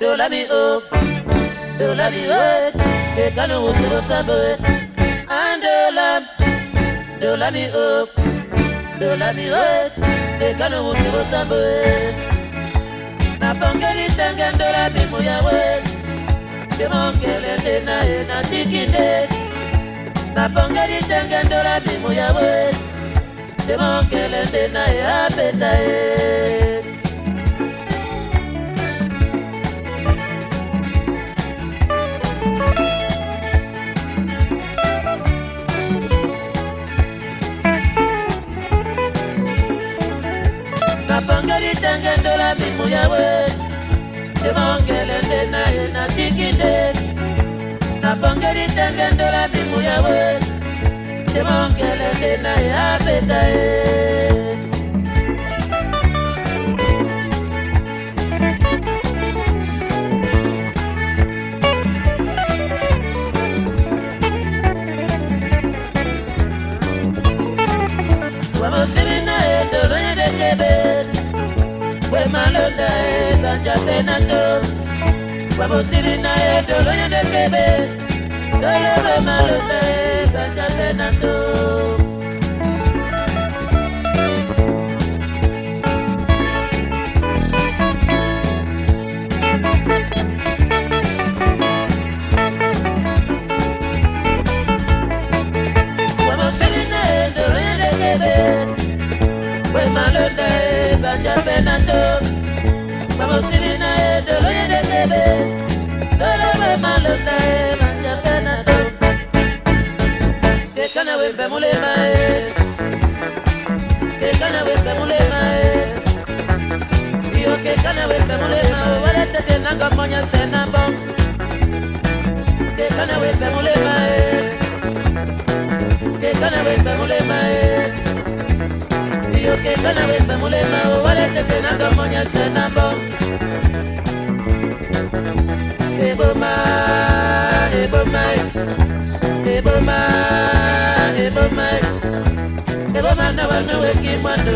dola mi o dola mi o e kanu wuturo sambo andola dola mi o dola mi o e kanu wuturo sambo na bongeli tenge ndola mimuya we demongele nde na ye na tikinde na bongeli tenge ndola mimuya we demongele nde na ye apeta ye napangeli tenge ndola mimu yawe. Ebongele nde na ye natiki nde napangeli tenge ndola mimu yawe. Ebongele nde na ye abeta ye wemalonda ye banjape na to wamosili na ye ndolo yedekebe dolo wemalonda ye banjape na to wamosili na ye ndolo yedekebe dolo wemalonda ye banjape na to kekana eboma eboma na wano weki mwando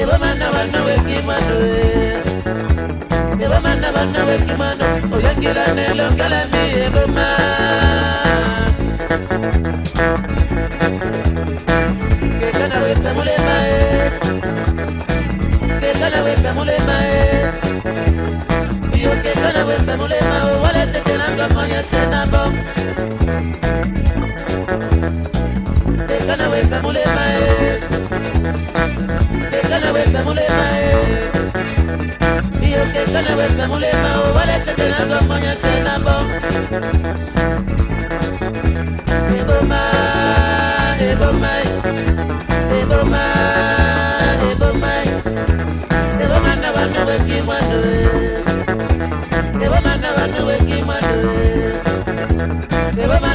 eboma na wano weki mwando eboma na wano weki mwando oyangila nelongela mi eboma kekana wembe mulema e kekana wembe mulema e iyo kekana wembe mulema wale tetelanga monya sena bon kekana wembe mulema e kekana wembe mulema e iyo kekana wembe mulema wale tetelanga monya sena bon eboma eboma eboma eboma eboma na bana wekimwando eboma na bana wekimwando eboma